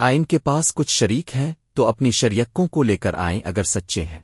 آئین کے پاس کچھ شریک ہے تو اپنی شریکوں کو لے کر آئیں اگر سچے ہیں۔